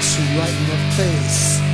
hits you right in the face.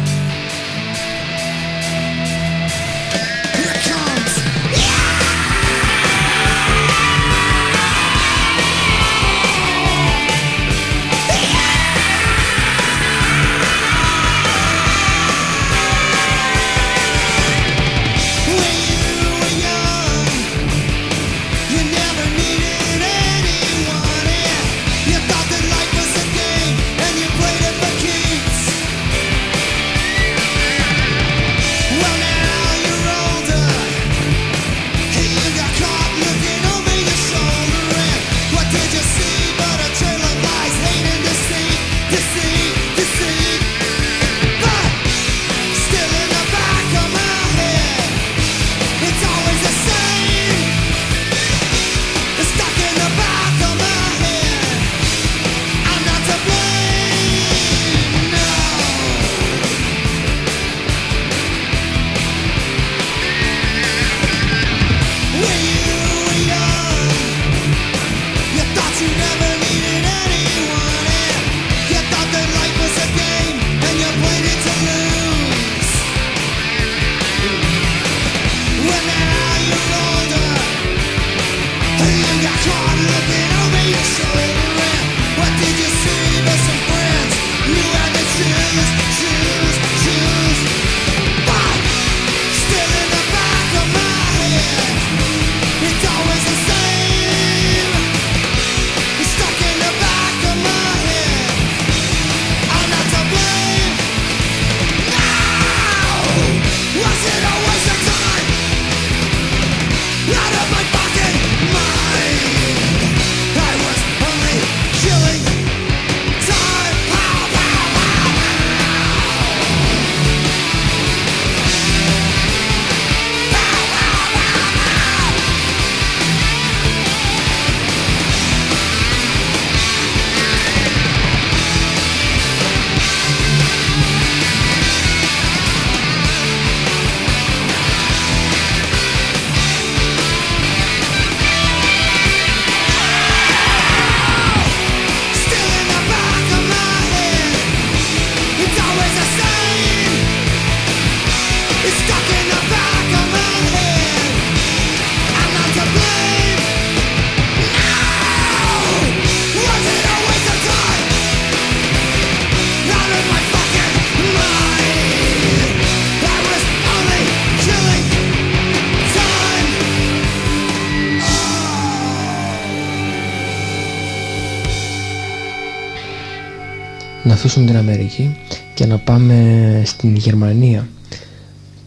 ξεχάσουμε την Αμερική και να πάμε στην Γερμανία.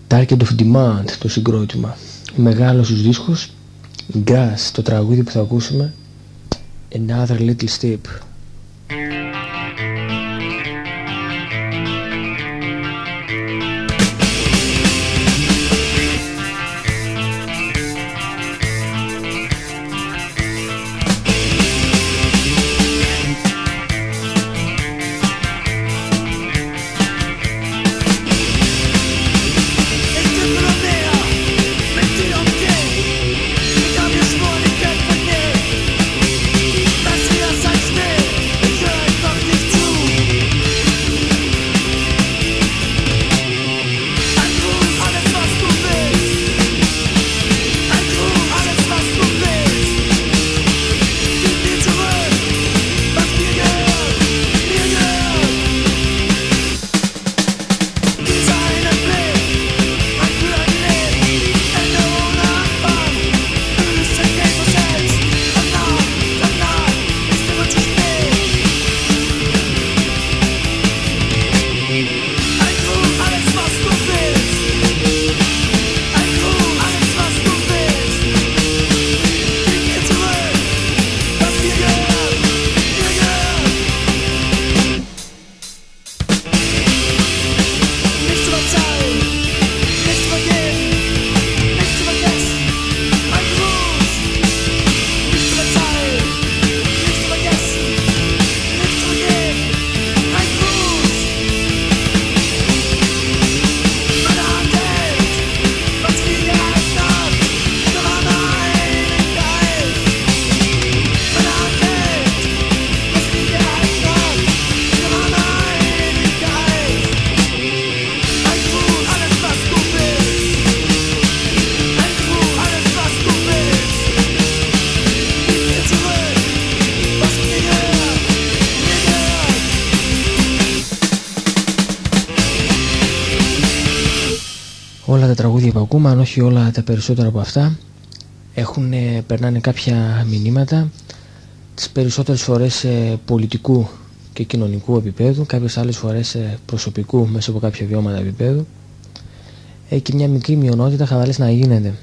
Target of Demand το συγκρότημα. Μεγάλος στους δίσκους. Grass το τραγούδι που θα ακούσουμε. Another Little Step. Όλα τα τραγούδια που ακούμε, αν όχι όλα τα περισσότερα από αυτά, έχουν, περνάνε κάποια μηνύματα, τις περισσότερες φορές πολιτικού και κοινωνικού επίπεδου, κάποιες άλλες φορές προσωπικού μέσα από κάποια βιώματα επίπεδου έχει και μια μικρή μειονότητα χαβαλές να γίνεται.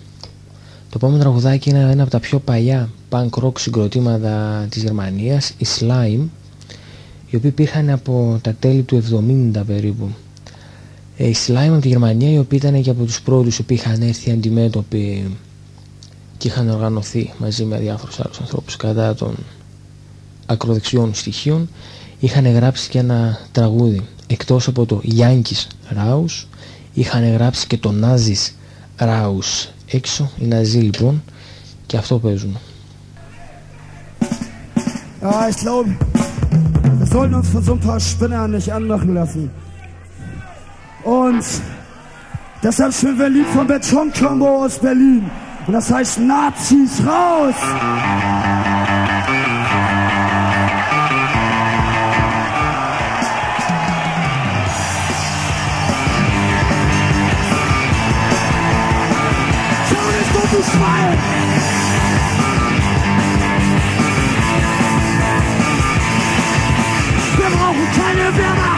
Το επόμενο τραγουδάκι είναι ένα από τα πιο παλιά punk rock συγκροτήματα της Γερμανίας, η Slime, οι οποίοι υπήρχαν από τα τέλη του 70 περίπου. Ε, η Slime από τη Γερμανία, οι οποίοι ήταν και από τους πρώτους που είχαν έρθει αντιμέτωποι και είχαν οργανωθεί μαζί με διάφορους άλλους ανθρώπους κατά των ακροδεξιών στοιχείων, είχαν γράψει και ένα τραγούδι εκτός από το Yankees Rouse είχαν γράψει και το Nazis Raus έξω, οι Ναζί λοιπόν και αυτό παίζουν. Ja, ich glaube, wir sollten uns von so ein paar Spinnern nicht anmachen lassen. Und deshalb spielen wir Lied von Beton Combo aus Berlin. Und das heißt Nazis raus! Wir brauchen keine Wehrmacht.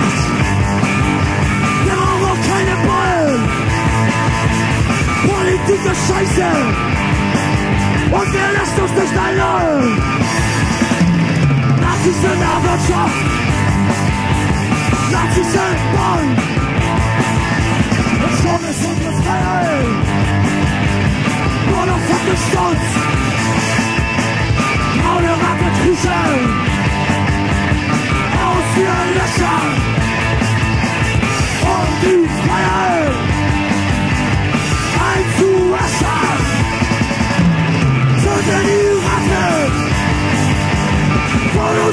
Ist scheiße. Und wer lässt uns nicht einlullen? Nazis in der Wirtschaft. Nazis sind Bonn. Und schon ist unsere Freiheit nur noch stolz. Braune Rattenfüße aus ihren Löchern um die Freiheit Salut à tous Pour nos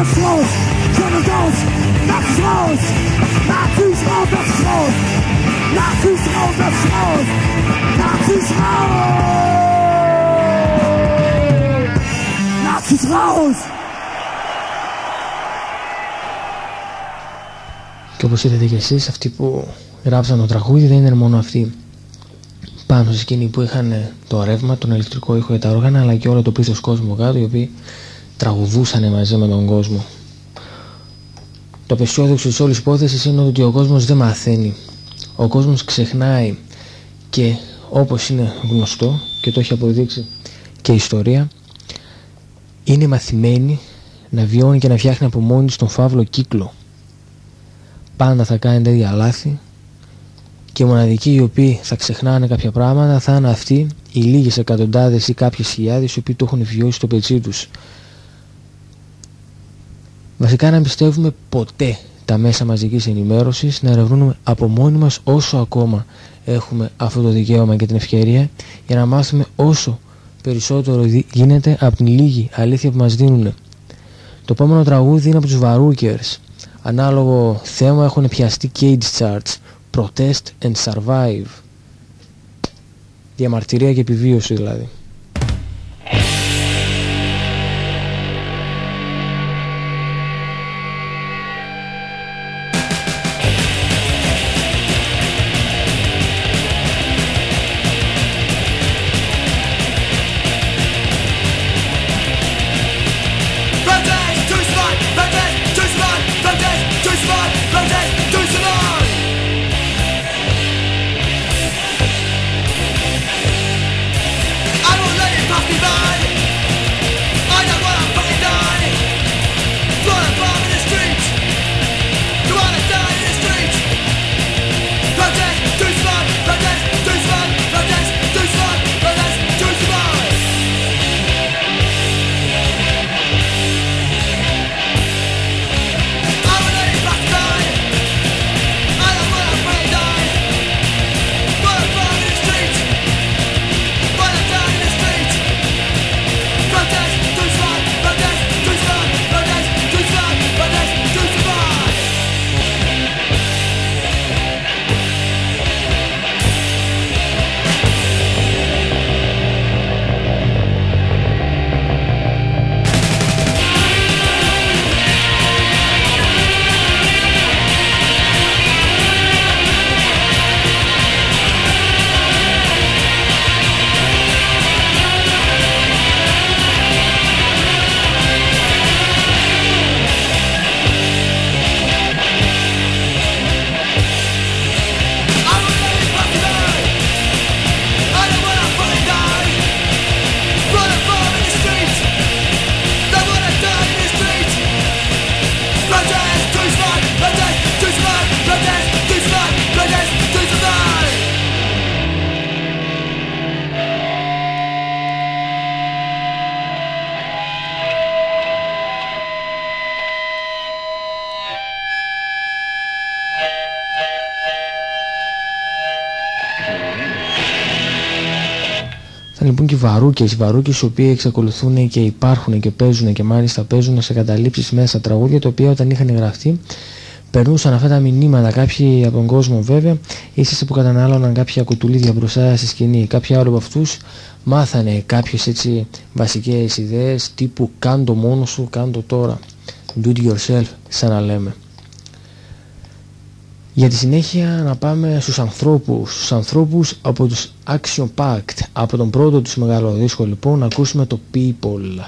das raus, schon und aus, das raus, Nazis raus, das raus, Nazis raus, das raus, Nazis raus, Nazis raus. Και όπως είδατε και εσείς, αυτοί που γράψαν το τραγούδι δεν είναι μόνο αυτοί πάνω σε εκείνοι που είχαν το ρεύμα, τον ηλεκτρικό ήχο για τα όργανα, αλλά και όλο το πλήθος κόσμου κάτω, οι οποίοι τραγουδούσαν μαζί με τον κόσμο. Το απεσιόδοξο της όλης υπόθεσης είναι ότι ο κόσμος δεν μαθαίνει. Ο κόσμος ξεχνάει και όπως είναι γνωστό και το έχει αποδείξει και η ιστορία είναι μαθημένη να βιώνει και να φτιάχνει από μόνη της τον φαύλο κύκλο. Πάντα θα κάνει τέτοια λάθη και οι μοναδικοί οι οποίοι θα ξεχνάνε κάποια πράγματα θα είναι αυτοί οι λίγες εκατοντάδες ή κάποιες χιλιάδες οι οποίοι το έχουν βιώσει στο πετσί τους Βασικά να πιστεύουμε ποτέ τα μέσα μαζικής ενημέρωσης, να ερευνούμε από μόνοι μας όσο ακόμα έχουμε αυτό το δικαίωμα και την ευκαιρία για να μάθουμε όσο περισσότερο γίνεται από την λίγη αλήθεια που μας δίνουν. Το επόμενο τραγούδι είναι από τους Βαρούκερς. Ανάλογο θέμα έχουν πιαστεί Cage Charts, Protest and Survive. Διαμαρτυρία και επιβίωση δηλαδή. Λοιπόν και οι βαρούκες, οι βαρούκες οι οποίοι εξακολουθούν και υπάρχουν και παίζουν και μάλιστα παίζουν σε καταλήψεις μέσα στα τραγούδια τα οποία όταν είχαν γραφτεί περνούσαν αυτά τα μηνύματα. Κάποιοι από τον κόσμο βέβαια ίσως που κατανάλωναν κάποια κουτουλίδια μπροστά στη σκηνή. Κάποιοι άλλοι από αυτούς μάθανε κάποιες έτσι βασικές ιδέες τύπου κάντο μόνος σου, κάντο τώρα do it yourself σαν να λέμε για τη συνέχεια να πάμε στους ανθρώπους, στους ανθρώπους από τους Action Pact, από τον πρώτο τους μεγάλο δίσκο λοιπόν να ακούσουμε το People.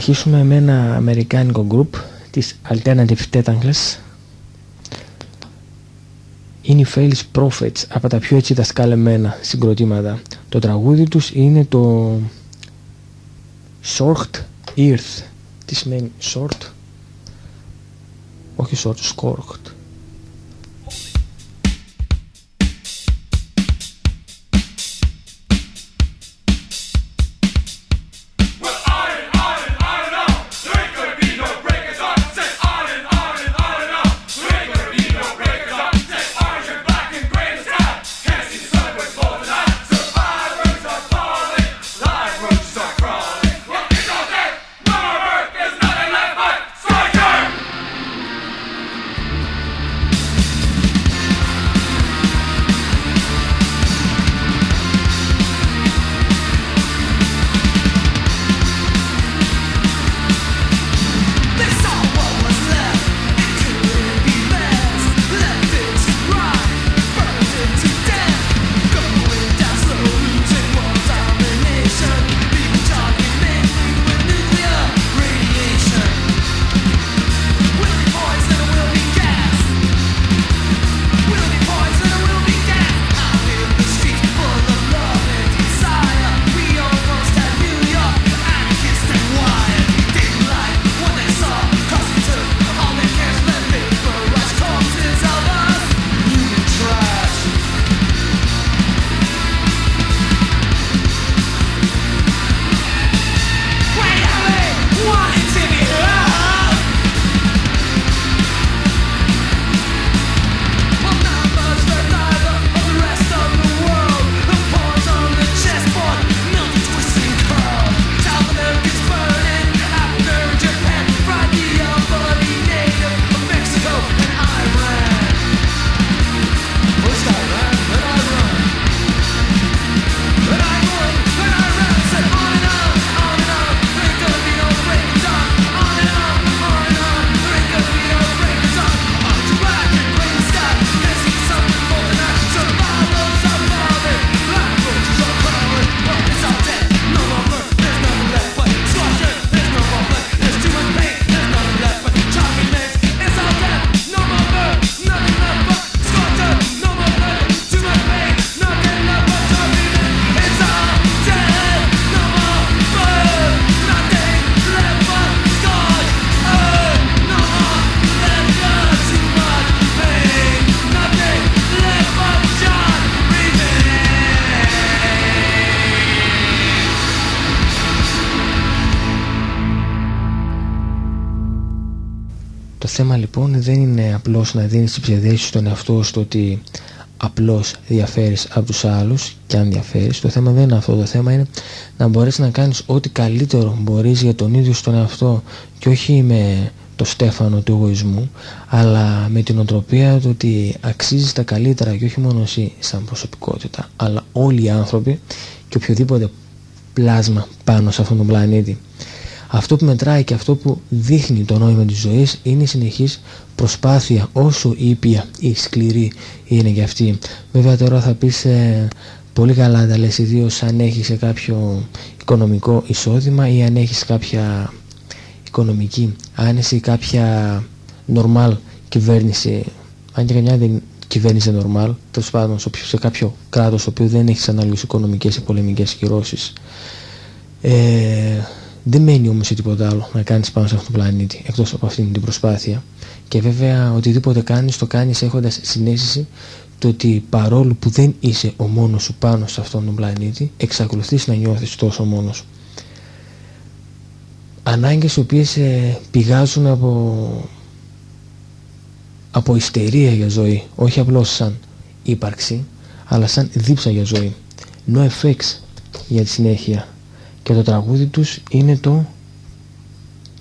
Συνεχίσουμε με ένα αμερικάνικο group της Alternative Tetangles είναι οι Fails Prophets από τα πιο έτσι δασκαλεμένα συγκροτήματα. Το τραγούδι τους είναι το Short Earth. Τι σημαίνει short; Όχι short, scorched θέμα λοιπόν δεν είναι απλώς να δίνεις τις ψευδέσεις στον εαυτό στο ότι απλώς διαφέρεις από τους άλλους και αν διαφέρεις. Το θέμα δεν είναι αυτό. Το θέμα είναι να μπορέσεις να κάνεις ό,τι καλύτερο μπορείς για τον ίδιο στον εαυτό και όχι με το στέφανο του εγωισμού αλλά με την οτροπία του ότι αξίζεις τα καλύτερα και όχι μόνο εσύ σαν προσωπικότητα αλλά όλοι οι άνθρωποι και οποιοδήποτε πλάσμα πάνω σε αυτόν τον πλανήτη αυτό που μετράει και αυτό που δείχνει το νόημα της ζωής είναι η συνεχής προσπάθεια όσο ήπια ή σκληρή είναι για αυτή. Βέβαια τώρα θα πεις ε, πολύ καλά τα λες ιδίως αν έχεις κάποιο οικονομικό εισόδημα ή αν έχεις κάποια οικονομική, αν είσαι κάποια normal κυβέρνηση, αν και καμιά δεν κυβέρνηση normal, τέλος πάντων σε κάποιο κράτος το οποίο δεν έχεις ανάλογες οικονομικές ή πολεμικές κυρώσεις. Ε, δεν μένει όμως σε τίποτα άλλο να κάνεις πάνω σε αυτόν τον πλανήτη εκτός από αυτήν την προσπάθεια. Και βέβαια οτιδήποτε κάνεις το κάνεις έχοντας συνέστηση το ότι παρόλο που δεν είσαι ο μόνος σου πάνω σε αυτόν τον πλανήτη εξακολουθείς να νιώθεις τόσο μόνος ανάγκες οι οποίες ε, πηγάζουν από από ιστερία για ζωή όχι απλώς σαν ύπαρξη αλλά σαν δίψα για ζωή. No effects για τη συνέχεια και το τραγούδι τους είναι το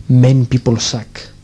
Men People Suck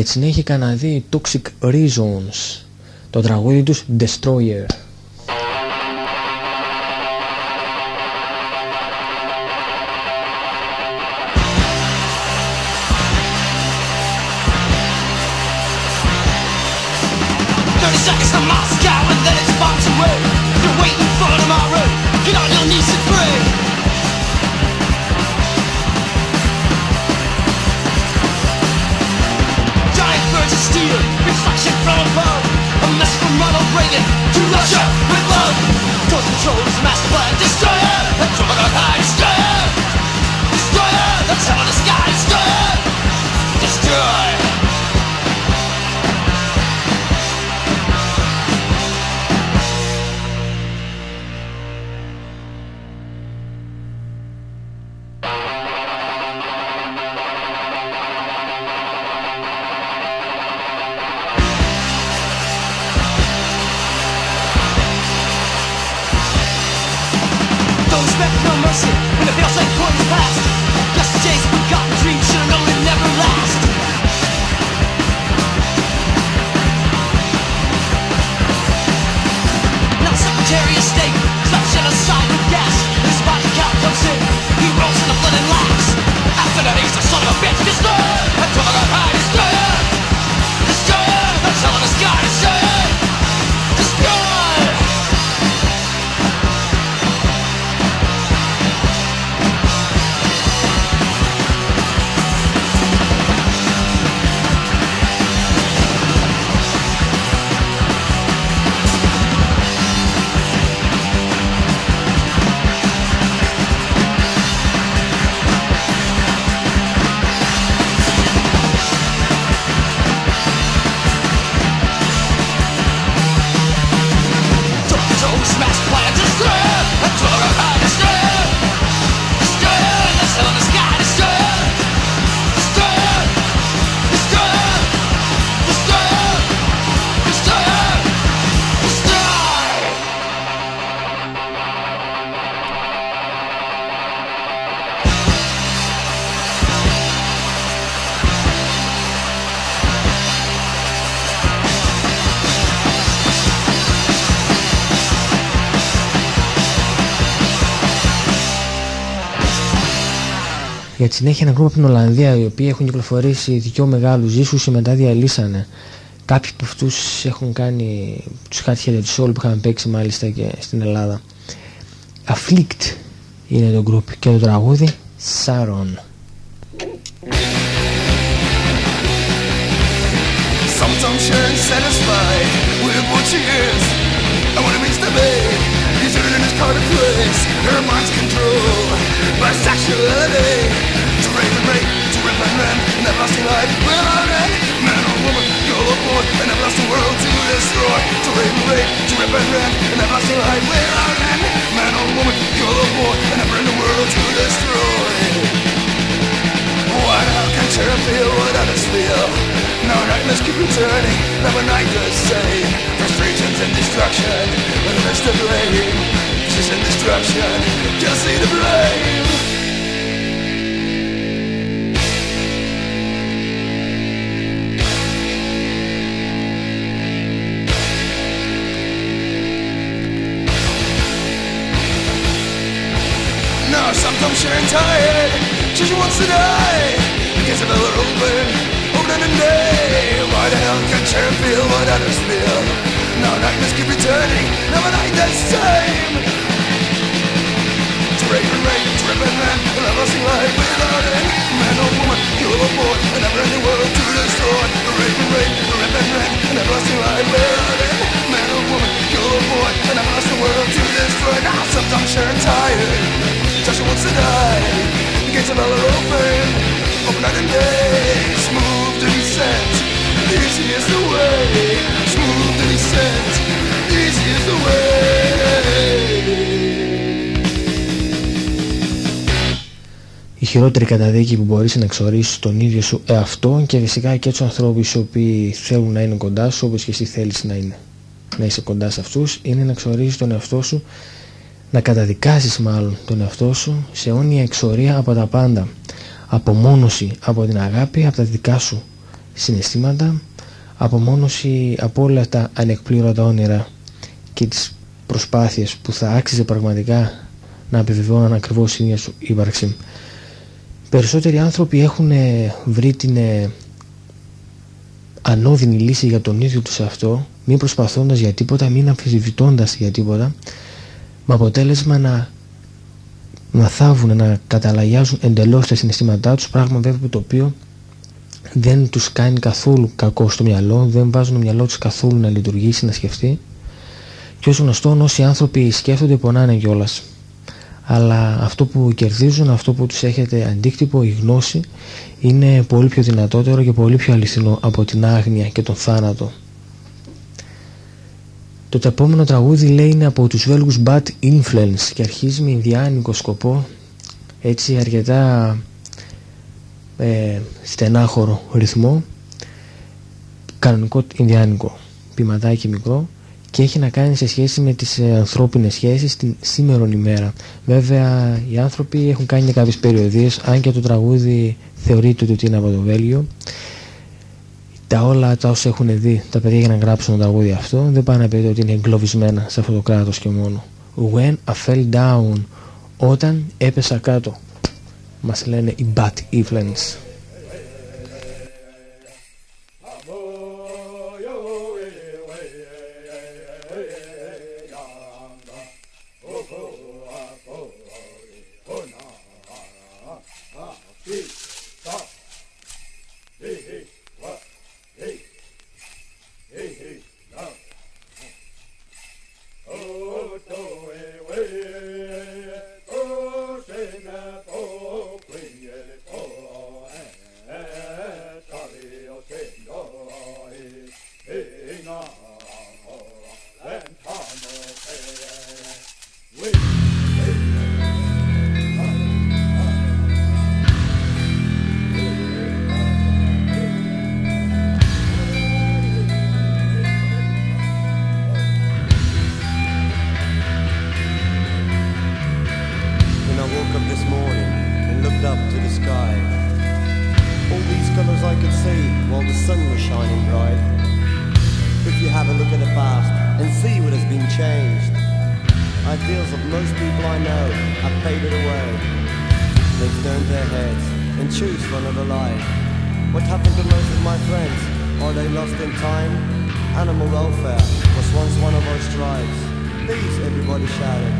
Για τη συνέχεια είχα δει Toxic Reasons, το τραγούδι τους Destroyer. Για τη συνέχεια ένα γκρουπ από την Ολλανδία οι οποίοι έχουν κυκλοφορήσει δυο μεγάλους δίσκους και μετά διαλύσανε. Κάποιοι από αυτούς έχουν κάνει τους Hard Headed Soul που είχαμε παίξει μάλιστα και στην Ελλάδα. Afflict είναι το γκρουπ και το τραγούδι Saron. Sometimes you're unsatisfied with what she is and what it means to be. He's in his part of place, her mind's controlled by sexuality. And rend, an everlasting life without end. Man or woman, girl or boy, an everlasting world to destroy. To rape and rape, to rip and rend, an everlasting life without end. Man or woman, girl or boy, an everlasting world to destroy. What how can turn feel what others feel? No nightmares keep returning, never night the same. Frustrations and destruction, in the midst of blame. Just and destruction, just see the blame. No, sometimes you're tired. She just wants to die. The gates of hell are open, open in day. Why the hell can't you feel what others feel? No nightmares keep returning, never night the same. To rape and rape, to rip and rend, an everlasting life without end. Man or woman, kill or boy, a never-ending world to destroy. To rape and rape, to rip and rend, an everlasting life without end. Man or woman, kill or boy, an everlasting world to destroy. Now sometimes you're tired. Just wants to die. The gates of hell are open, open night and day. Smooth to descent, easy is the way. Smooth to descent, easy is the way. η χειρότερη καταδίκη που μπορείς να εξορίσεις τον ίδιο σου εαυτό και φυσικά και τους ανθρώπους οι οποίοι θέλουν να είναι κοντά σου όπως και εσύ θέλεις να είναι να είσαι κοντά σε αυτούς είναι να εξορίσεις τον εαυτό σου να καταδικάσεις μάλλον τον εαυτό σου σε αιώνια εξορία από τα πάντα. Απομόνωση από την αγάπη από τα δικά σου συναισθήματα απομόνωση από όλα τα ανεκπλήρωτα όνειρα και τις προσπάθειες που θα άξιζε πραγματικά να επιβεβαιώναν ακριβώς η ίδια σου ύπαρξη. Περισσότεροι άνθρωποι έχουν ε, βρει την ε, ανώδυνη λύση για τον ίδιο τους αυτό, μην προσπαθώντας για τίποτα, μην αμφισβητώντας για τίποτα, με αποτέλεσμα να, να θάβουν, να καταλαγιάζουν εντελώς τα συναισθήματά τους, πράγμα βέβαια το οποίο δεν τους κάνει καθόλου κακό στο μυαλό, δεν βάζουν το μυαλό τους καθόλου να λειτουργήσει, να σκεφτεί. Και ως γνωστόν όσοι άνθρωποι σκέφτονται πονάνε κιόλας αλλά αυτό που κερδίζουν, αυτό που τους έχετε αντίκτυπο, η γνώση είναι πολύ πιο δυνατότερο και πολύ πιο αληθινό από την άγνοια και τον θάνατο. Το επόμενο τραγούδι λέει είναι από τους Βέλγους Bad Influence και αρχίζει με ινδιάνικο σκοπό έτσι αρκετά ε, στενάχωρο ρυθμό κανονικό ινδιάνικο ποιηματάκι μικρό και έχει να κάνει σε σχέση με τις ε, ανθρώπινες σχέσεις την σήμερον ημέρα. Βέβαια οι άνθρωποι έχουν κάνει κάποιες περιοδίες, αν και το τραγούδι θεωρείται ότι είναι από το Βέλγιο. Τα όλα τα όσα έχουν δει τα παιδιά για να γράψουν το τραγούδι αυτό δεν πάνε να πει ότι είναι εγκλωβισμένα σε αυτό το κράτος και μόνο. When I fell down, όταν έπεσα κάτω, μας λένε οι bad influence. While the sun was shining bright. If you have a look at the past and see what has been changed, ideals of most people I know have faded away. they've turned their heads and choose for another life. What happened to most of my friends? Are they lost in time? Animal welfare was once one of our strives. Please, everybody shouted.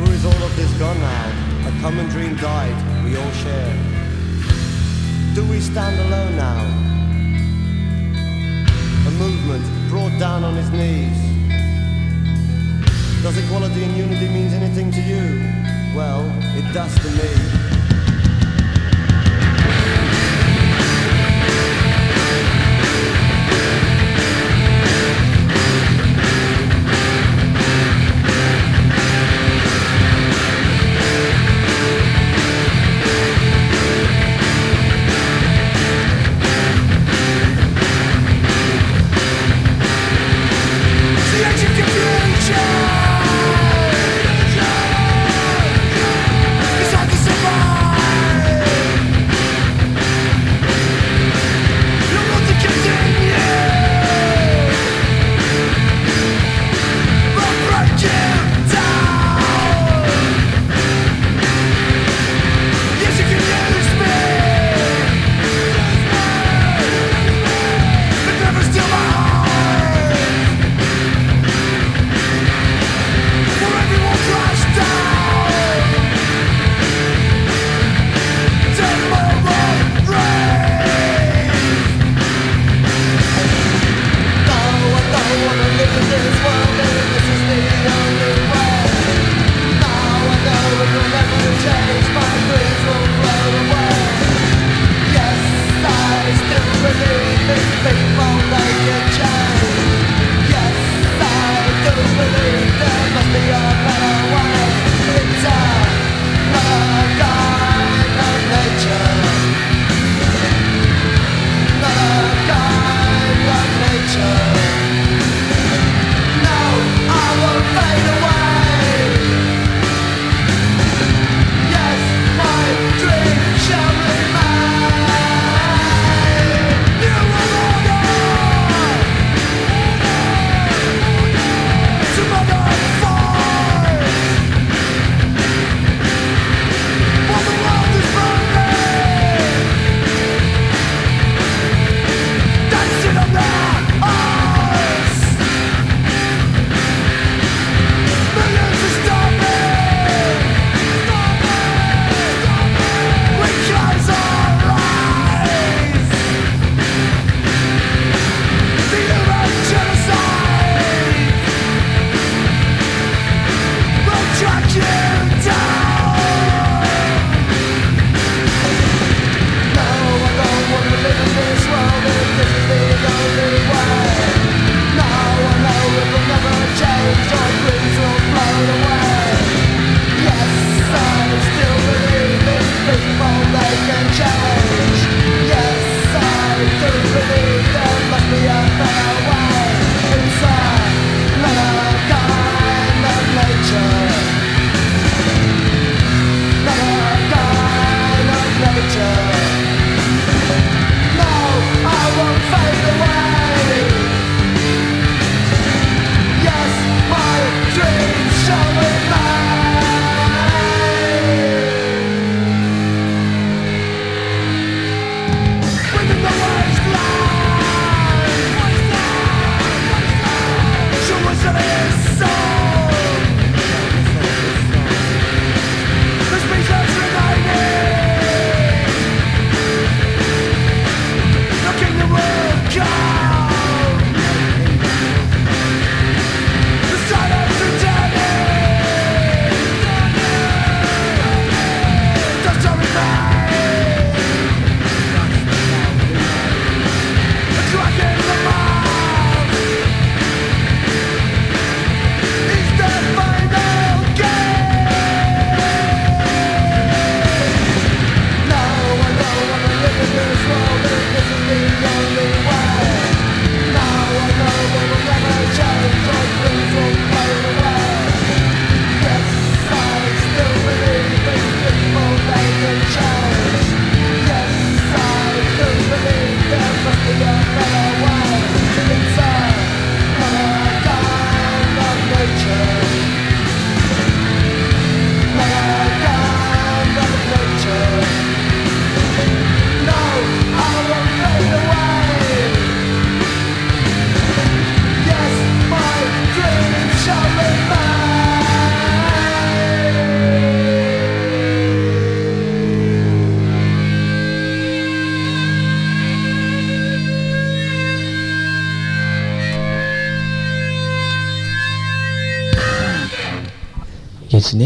Where is all of this gone now? A common dream died, we all share. Do we stand alone now? Movement brought down on his knees. Does equality and unity mean anything to you? Well, it does to me.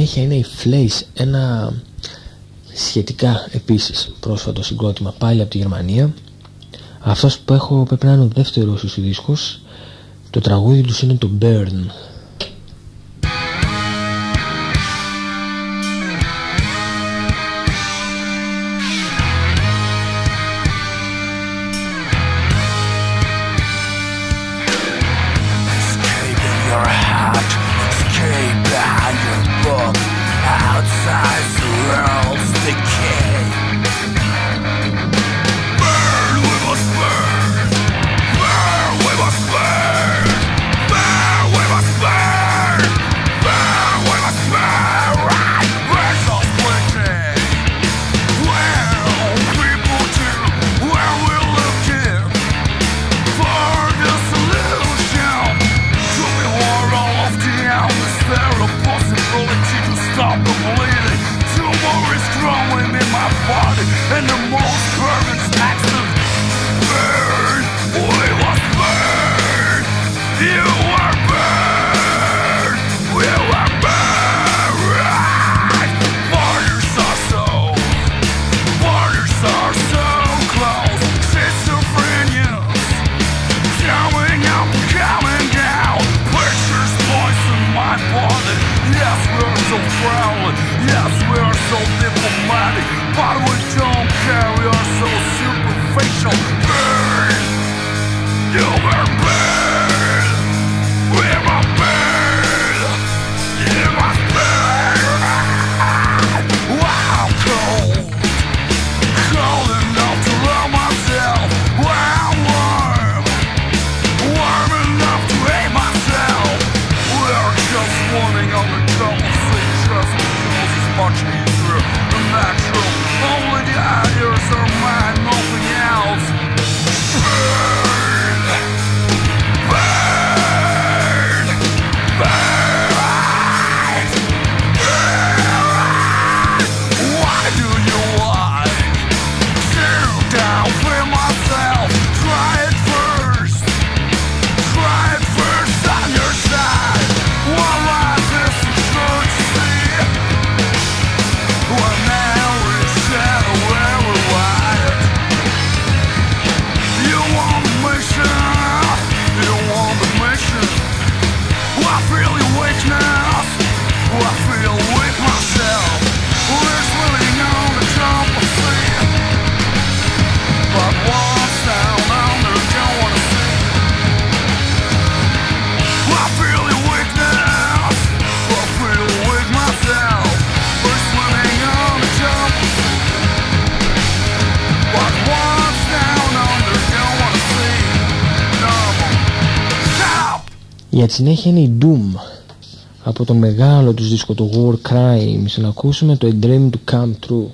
συνέχεια είναι η Flays, ένα σχετικά επίσης πρόσφατο συγκρότημα πάλι από τη Γερμανία. Αυτός που έχω πρέπει να είναι ο δεύτερος στους δίσκους. Το τραγούδι τους είναι το Burn. Στη συνέχεια είναι η Doom. Από το μεγάλο τους δίσκο το War Crimes να ακούσουμε το A Dream to Come True.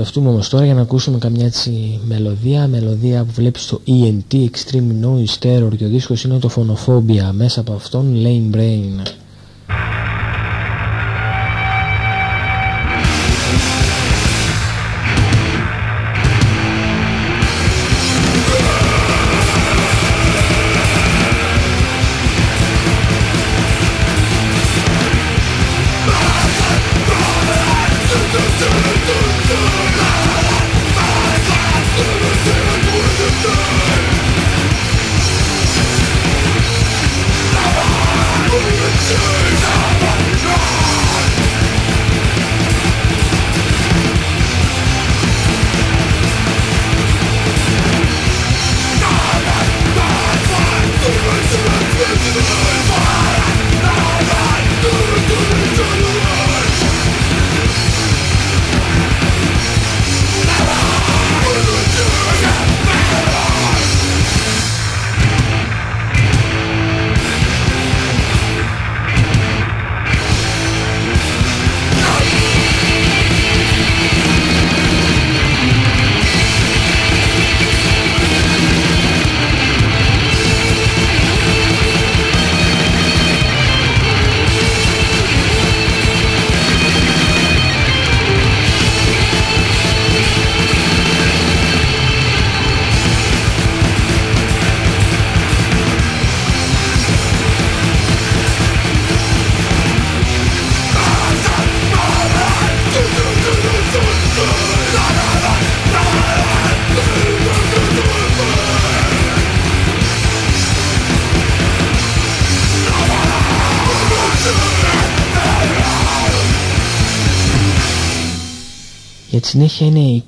Χορευτούμε όμως τώρα για να ακούσουμε καμιά έτσι μελωδία, μελωδία που βλέπεις στο ENT, Extreme Noise Terror και ο δίσκος είναι το Phonophobia, μέσα από αυτόν Lane Brain.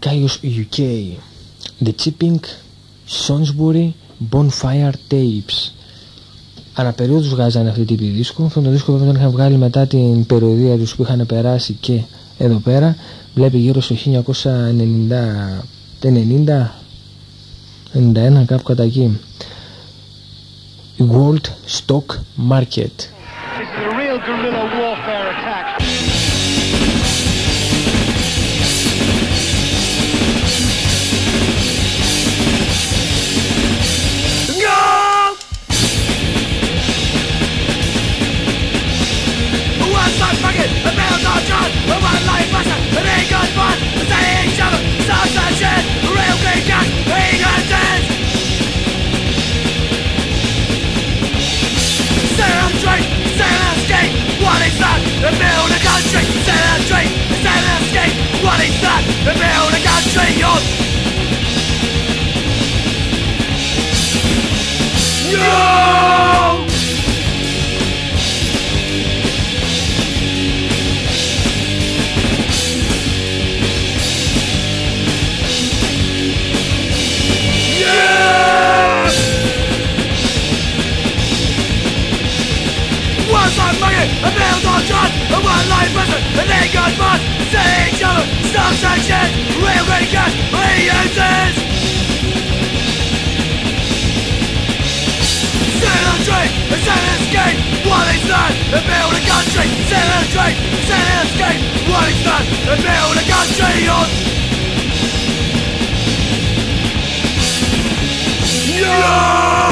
Συνέχεια είναι η Kaios UK, The Chipping, Sonsbury, Bonfire Tapes. Αναπεριόδους βγάζανε αυτή την τύπη δίσκο. Αυτό το δίσκο βέβαια τον είχαν βγάλει μετά την περιοδία τους που είχαν περάσει και εδώ πέρα. Βλέπει γύρω στο 1990, 90, 91 κάπου κατά εκεί. Η World Stock Market. that and build a country up. a monkey, a build on trust, a one-line person, an egg-on bus, see each other, stop section, railway cash, reuses! Sail a train, a sail escape, what is that? A build a country, sail a train, a sail escape, what is that? A build a country on... Yeah! yeah!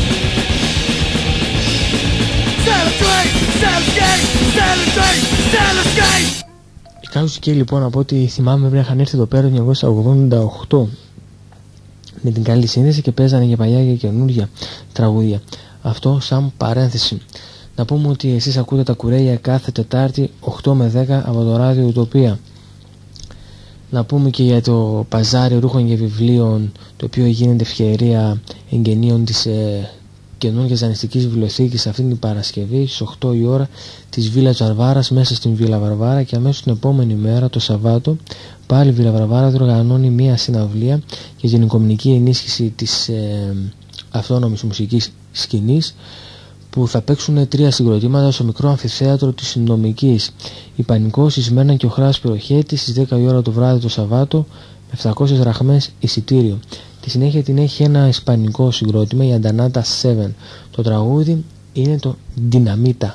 Kaios UK λοιπόν από ό,τι θυμάμαι πρέπει να είχαν έρθει εδώ πέρα το 1988 με την καλή σύνδεση και παίζανε για παλιά και καινούργια τραγούδια. Αυτό σαν παρένθεση. Να πούμε ότι εσείς ακούτε τα κουρέλια κάθε Τετάρτη 8 με 10 από το ράδιο Ουτοπία. Να πούμε και για το παζάρι ρούχων και βιβλίων το οποίο γίνεται ευκαιρία εγγενείων της ε, καινούργιας δανειστικής βιβλιοθήκης αυτήν την Παρασκευή στις 8 η ώρα της Βίλας Βαρβάρας μέσα στην Βίλα Βαρβάρα και αμέσως την επόμενη μέρα το Σαββάτο πάλι η Βίλα Βαρβάρα διοργανώνει μία συναυλία για την οικομνική ενίσχυση της ε, αυτόνομης μουσικής σκηνής που θα παίξουν τρία συγκροτήματα στο μικρό αμφιθέατρο της Συνομικής. Η Πανικός, η Σμέρνα και ο Χράς Πυροχέτης στις 10 η ώρα το βράδυ το Σαββάτο με 700 δραχμές εισιτήριο. Τη συνέχεια την έχει ένα ισπανικό συγκρότημα, η Αντανάτα 7. Το τραγούδι είναι το Dinamita.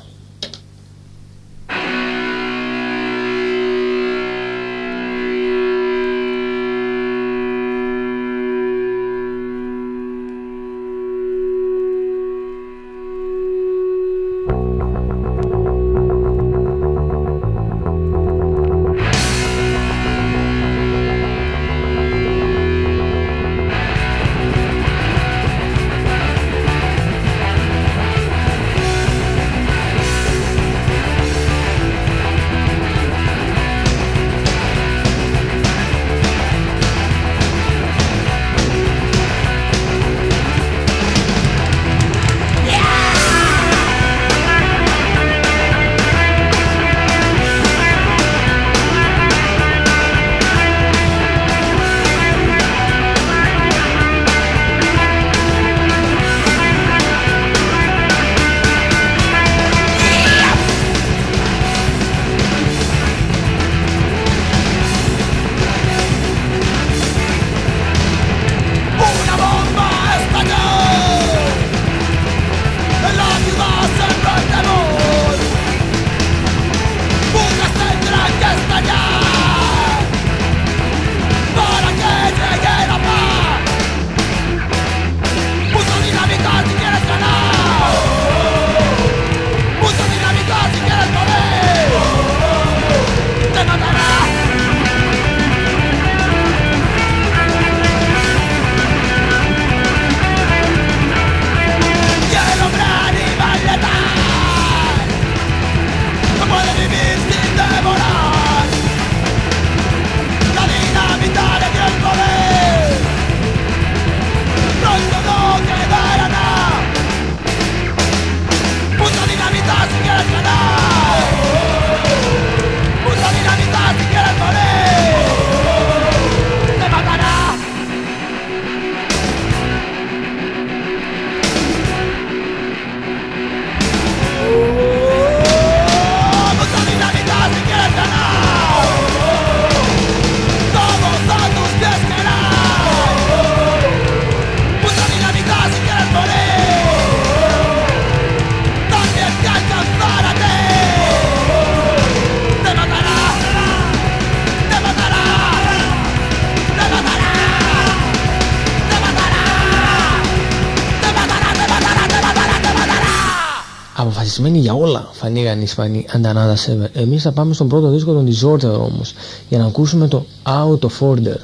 Αποφασισμένοι για όλα φανήγαν οι Ισπανοί Andanada 7 εμείς θα πάμε στον πρώτο δίσκο των Disorder όμως για να ακούσουμε το Out of Order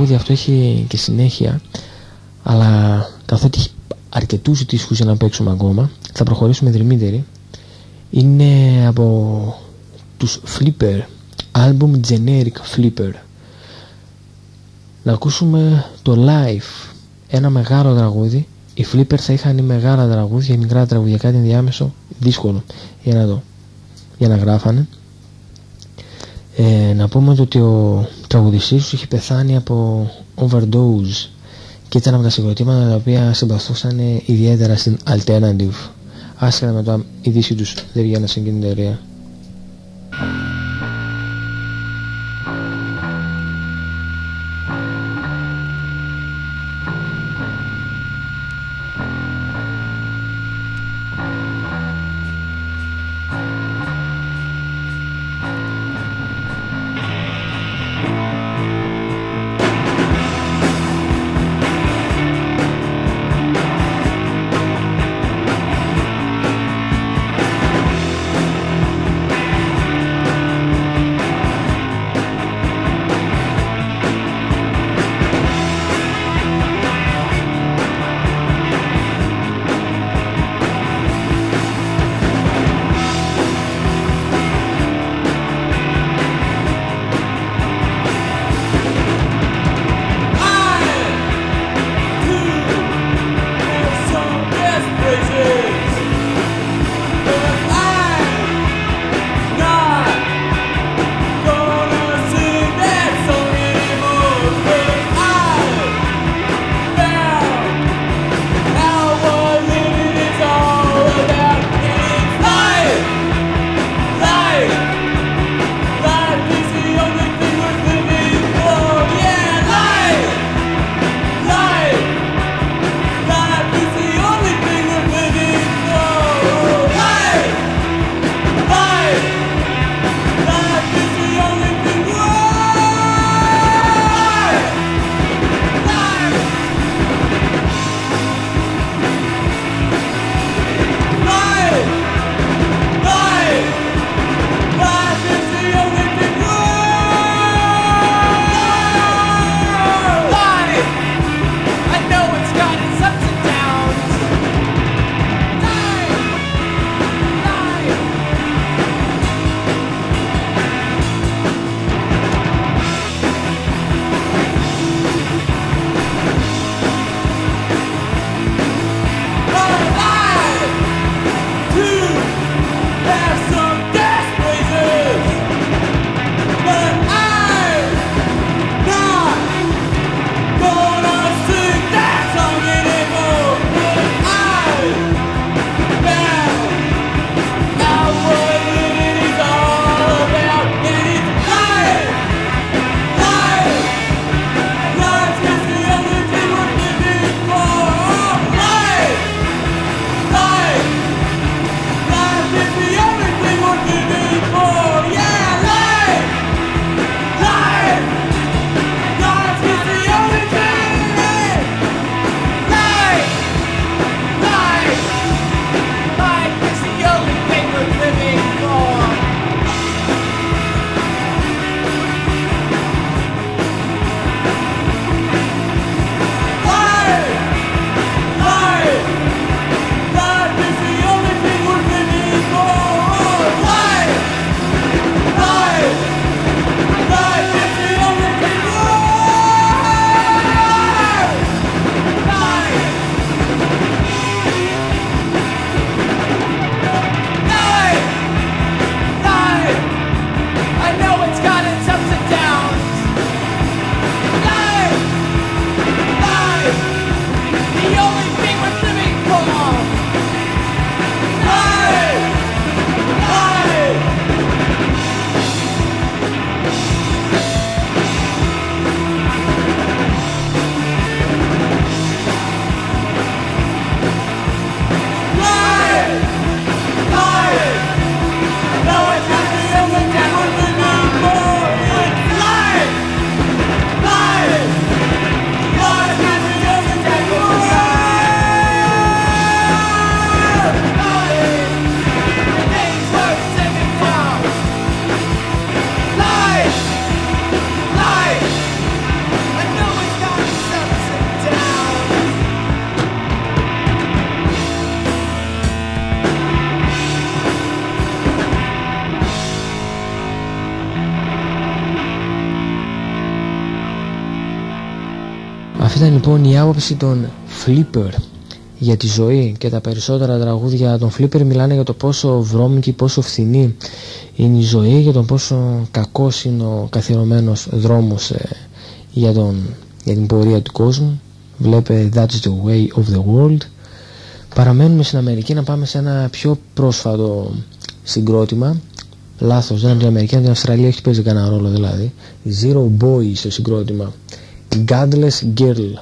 τραγούδι αυτό έχει και συνέχεια αλλά καθότι έχει αρκετούς δίσκους για να παίξουμε ακόμα θα προχωρήσουμε δρυμύτεροι είναι από τους Flipper album Generic Flipper. Να ακούσουμε το live ένα μεγάλο τραγούδι. Οι Flipper θα είχαν μεγάλα τραγούδια μικρά τραγούδια κάτι ενδιάμεσο δύσκολο για να δω για να γράφανε. Ε, να πούμε ότι ο τραγουδιστής τους είχε πεθάνει από overdose και ήταν από τα συγκροτήματα τα οποία συμπαθούσαν ιδιαίτερα στην alternative. Άσχετα με το η δύση τους δεν βγαίνουν σε εκείνη λοιπόν η άποψη των Flipper για τη ζωή και τα περισσότερα τραγούδια των Flipper μιλάνε για το πόσο βρώμικη, πόσο φθηνή είναι η ζωή, για το πόσο κακός είναι ο καθιερωμένος δρόμος ε, για, τον, για την πορεία του κόσμου. Βλέπε That's the way of the world. Παραμένουμε στην Αμερική να πάμε σε ένα πιο πρόσφατο συγκρότημα. Λάθος, δεν είναι την Αμερική, είναι την Αυστραλία, έχει παίζει κανένα ρόλο δηλαδή. Zero Boy στο συγκρότημα. Godless Girl.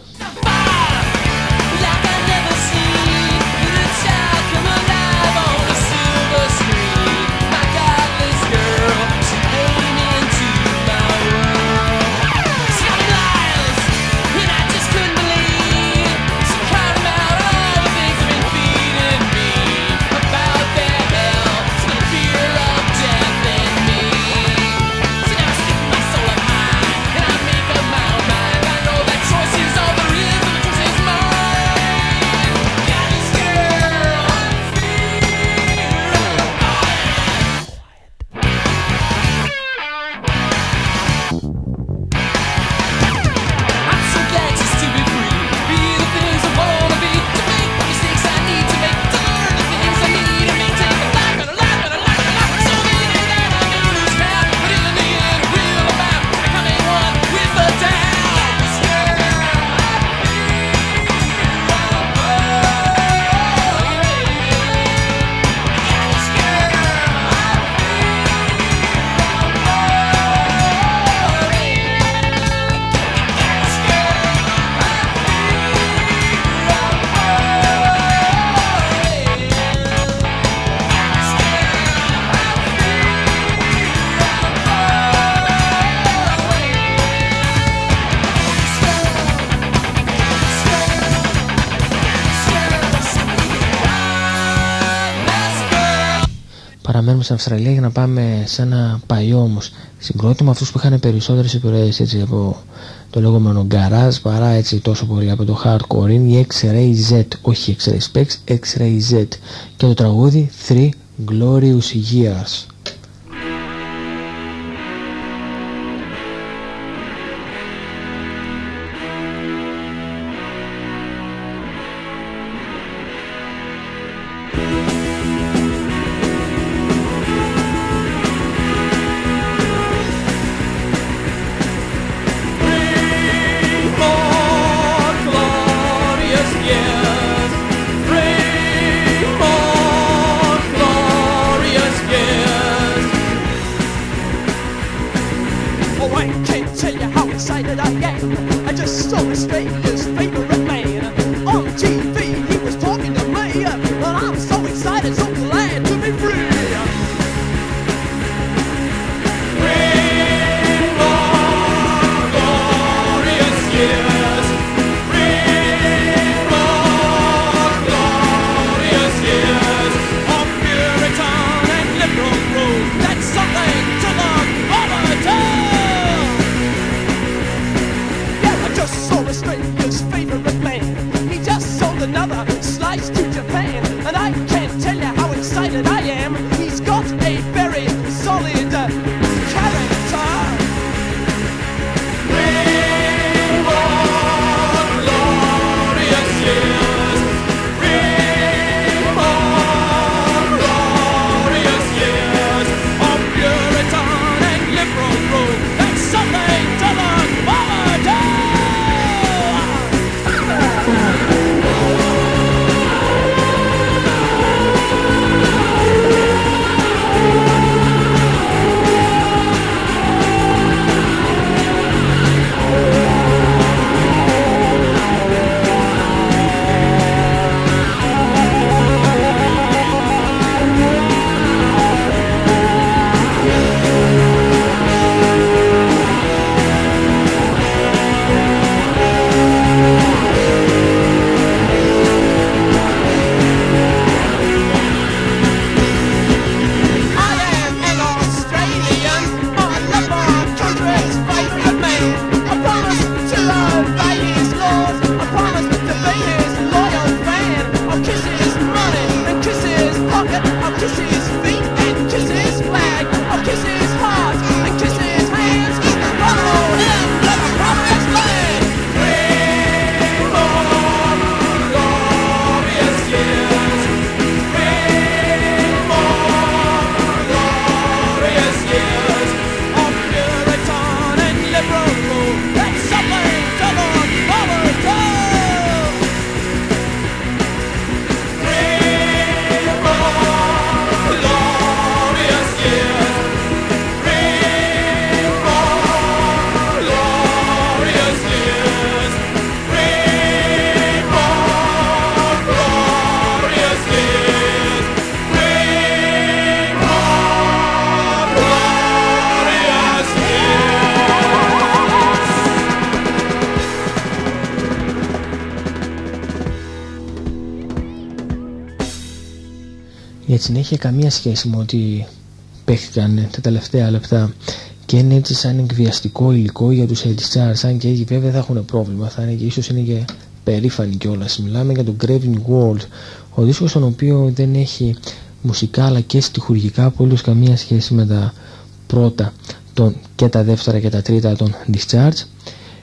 Αυστραλία για να πάμε σε ένα παλιό όμως συγκρότημα αυτούς που είχαν περισσότερες επιρροές έτσι από το λεγόμενο garage παρά έτσι τόσο πολύ από το hardcore. Είναι η X-Ray Z όχι X-Ray Specs X-Ray Z. Και το τραγούδι Three Glorious Years Για τη συνέχεια καμία σχέση με ότι παίχτηκαν τα τελευταία λεπτά. Και είναι έτσι σαν εκβιαστικό υλικό για τους Stars. Αν και βέβαια θα έχουν πρόβλημα. Θα είναι και ίσως είναι και περήφανοι κιόλας. Μιλάμε για τον Graving World ο δίσκος τον οποίο δεν έχει μουσικά αλλά και στοιχουργικά απολύτως καμία σχέση με τα πρώτα τον, και τα δεύτερα και τα τρίτα των Discharge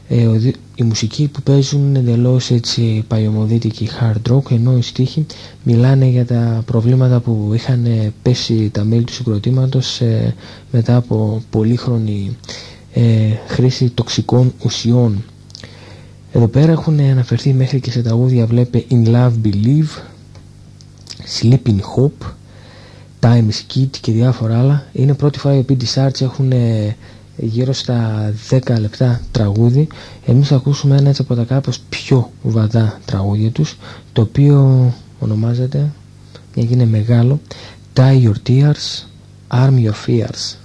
ε, ο, οι μουσικοί που παίζουν είναι εντελώς έτσι παλιωμοδίτικοι hard rock ενώ οι στίχοι μιλάνε για τα προβλήματα που είχαν ε, πέσει τα μέλη του συγκροτήματος ε, μετά από πολύχρονη ε, χρήση τοξικών ουσιών. Εδώ πέρα έχουν αναφερθεί μέχρι και σε τραγούδια βλέπε In Love Believe Sleeping Hope Time Skid και διάφορα άλλα. Είναι πρώτη φορά οι οποίοι Arts έχουν ε, γύρω στα 10 λεπτά τραγούδι εμείς θα ακούσουμε ένα έτσι από τα κάπως πιο βαδά τραγούδια τους το οποίο ονομάζεται μια και είναι μεγάλο Tie Your Tears Arm Your Fears